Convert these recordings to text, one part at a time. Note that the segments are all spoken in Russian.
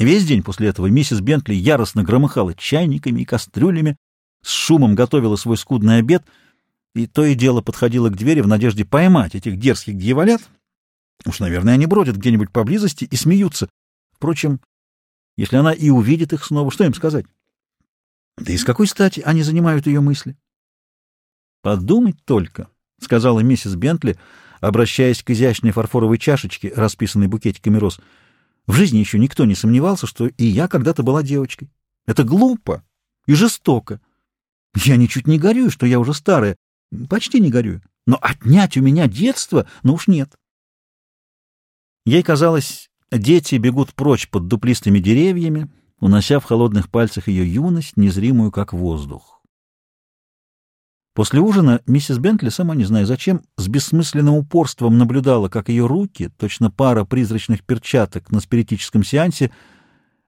Весь день после этого миссис Бентли яростно громыхала чайниками и кастрюлями, с шумом готовила свой скудный обед и то и дело подходила к двери в надежде поймать этих дерзких дьяволят. Уж, наверное, они бродят где-нибудь поблизости и смеются. Впрочем, если она и увидит их снова, что им сказать? Да и с какой стати они занимают ее мысли? «Подумать только», — сказала миссис Бентли, обращаясь к изящной фарфоровой чашечке, расписанной букетиками роз. «В жизни еще никто не сомневался, что и я когда-то была девочкой. Это глупо и жестоко. Я ничуть не горюю, что я уже старая, почти не горюю. Но отнять у меня детство, ну уж нет». Ей казалось, дети бегут прочь под дуплистыми деревьями, унося в холодных пальцах ее юность, незримую как воздух. После ужина миссис Бентли, сама не зная зачем, с бессмысленным упорством наблюдала, как ее руки, точно пара призрачных перчаток на спиритическом сеансе,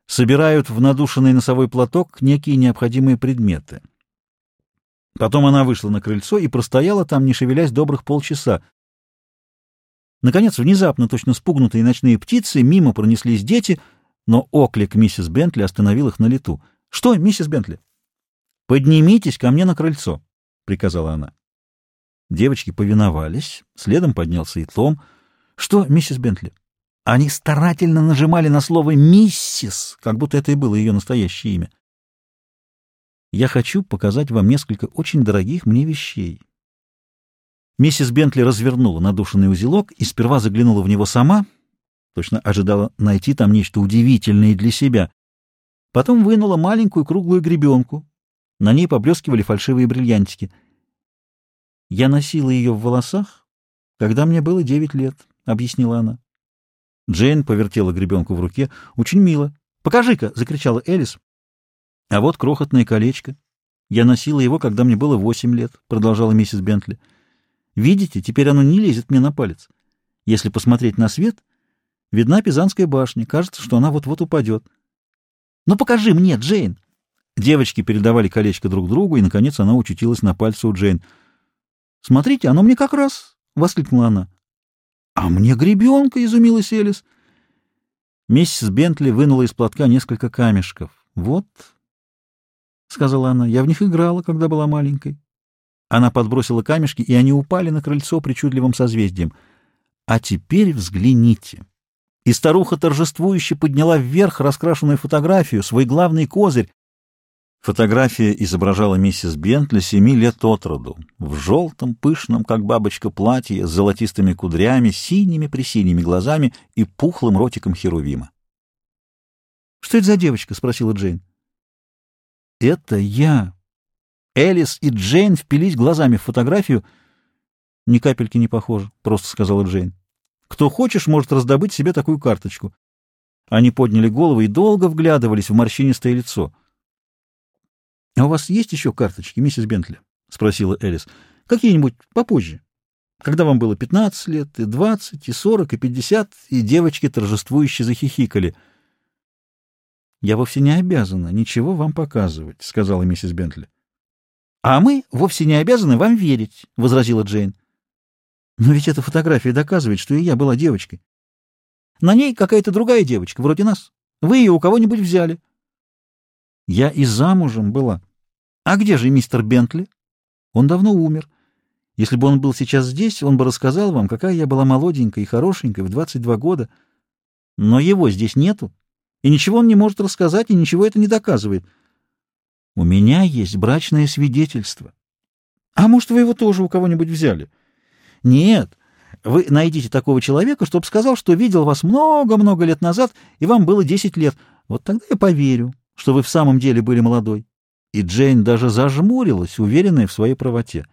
собирают в надушенный носовой платок некие необходимые предметы. Потом она вышла на крыльцо и простояла там, не шевелясь, добрых полчаса. Наконец, внезапно, точно спугнутые ночные птицы, мимо пронеслись дети, но оклик миссис Бентли остановил их на лету. — Что, миссис Бентли? — Поднимитесь ко мне на крыльцо. — приказала она. Девочки повиновались, следом поднялся и Том. — Что, миссис Бентли? Они старательно нажимали на слово «миссис», как будто это и было ее настоящее имя. «Я хочу показать вам несколько очень дорогих мне вещей». Миссис Бентли развернула надушенный узелок и сперва заглянула в него сама, точно ожидала найти там нечто удивительное для себя. Потом вынула маленькую круглую гребенку, на ней поблескивали фальшивые бриллиантики. «Я носила ее в волосах, когда мне было девять лет», — объяснила она. Джейн повертела гребенку в руке. «Очень мило. Покажи-ка!» — закричала Элис. «А вот крохотное колечко. Я носила его, когда мне было восемь лет», — продолжала миссис Бентли. «Видите, теперь оно не лезет мне на палец. Если посмотреть на свет, видна Пизанская башня. Кажется, что она вот-вот упадет». «Ну покажи мне, Джейн!» Девочки передавали колечко друг другу, и, наконец, она учутилась на пальце у Джейн. «Смотрите, оно мне как раз!» — воскликнула она. «А мне гребенка!» — изумилась Элис. Миссис Бентли вынула из платка несколько камешков. «Вот», — сказала она, — «я в них играла, когда была маленькой». Она подбросила камешки, и они упали на крыльцо причудливым созвездием. «А теперь взгляните!» И старуха торжествующе подняла вверх раскрашенную фотографию, свой главный козырь, Фотография изображала миссис Бентли семи лет от роду, в желтом, пышном, как бабочка, платье с золотистыми кудрями, синими-пресиними глазами и пухлым ротиком херувима. — Что это за девочка? — спросила Джейн. — Это я. Элис и Джейн впились глазами в фотографию. — Ни капельки не похоже, — просто сказала Джейн. — Кто хочешь, может раздобыть себе такую карточку. Они подняли головы и долго вглядывались в морщинистое лицо —— А у вас есть еще карточки, миссис Бентли? — спросила Элис. — Какие-нибудь попозже. Когда вам было пятнадцать лет, и двадцать, и сорок, и пятьдесят, и девочки торжествующе захихикали. — Я вовсе не обязана ничего вам показывать, — сказала миссис Бентли. — А мы вовсе не обязаны вам верить, — возразила Джейн. — Но ведь эта фотография доказывает, что и я была девочкой. На ней какая-то другая девочка, вроде нас. Вы ее у кого-нибудь взяли. — я и замужем была. А где же мистер Бентли? Он давно умер. Если бы он был сейчас здесь, он бы рассказал вам, какая я была молоденькая и хорошенькая в 22 года. Но его здесь нету, и ничего он не может рассказать, и ничего это не доказывает. У меня есть брачное свидетельство. А может, вы его тоже у кого-нибудь взяли? Нет, вы найдите такого человека, чтобы сказал, что видел вас много-много лет назад, и вам было 10 лет. Вот тогда я поверю что вы в самом деле были молодой. И Джейн даже зажмурилась, уверенная в своей правоте.